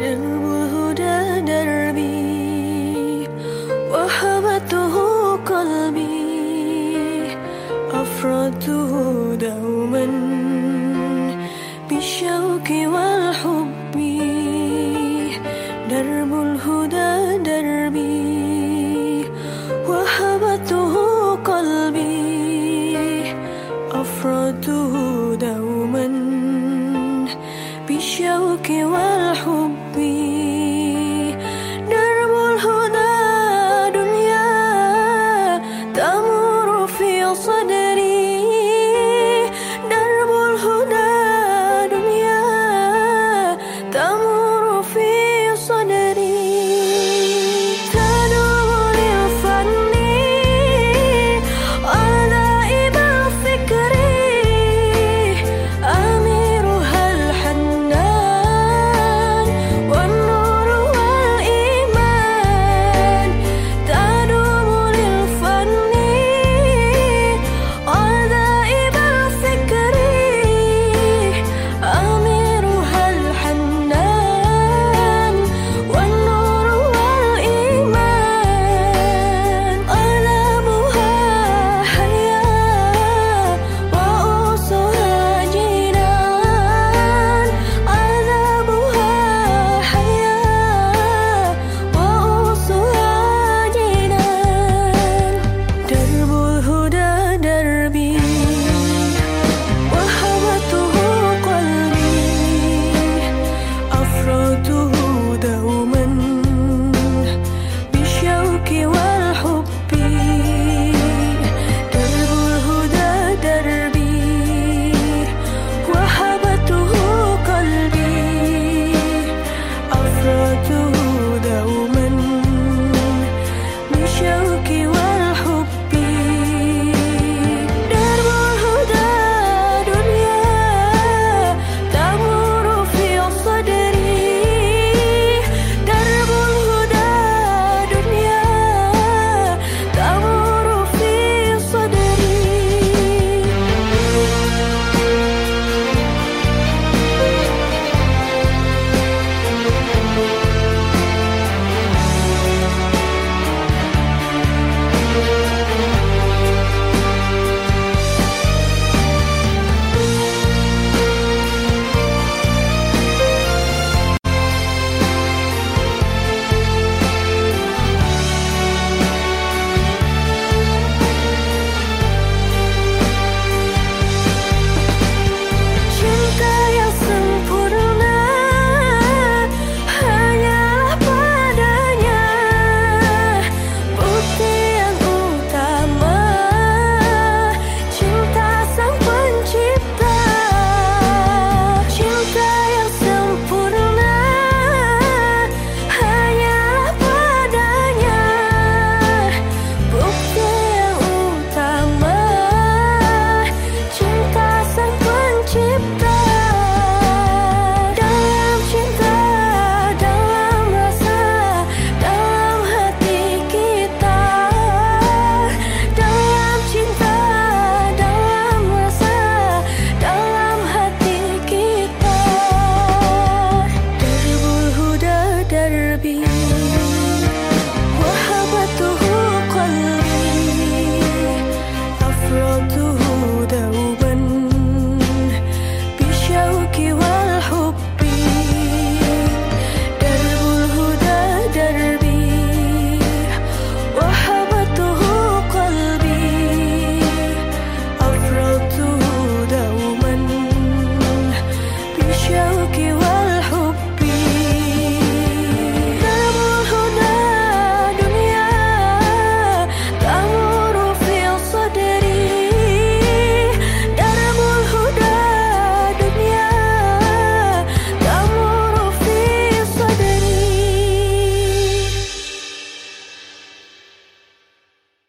درب الهدى دربي وهبته قلبي أفرده دوما بالشوق والحب. بالشوق والحب درب الهدى دنيا تمر في صدري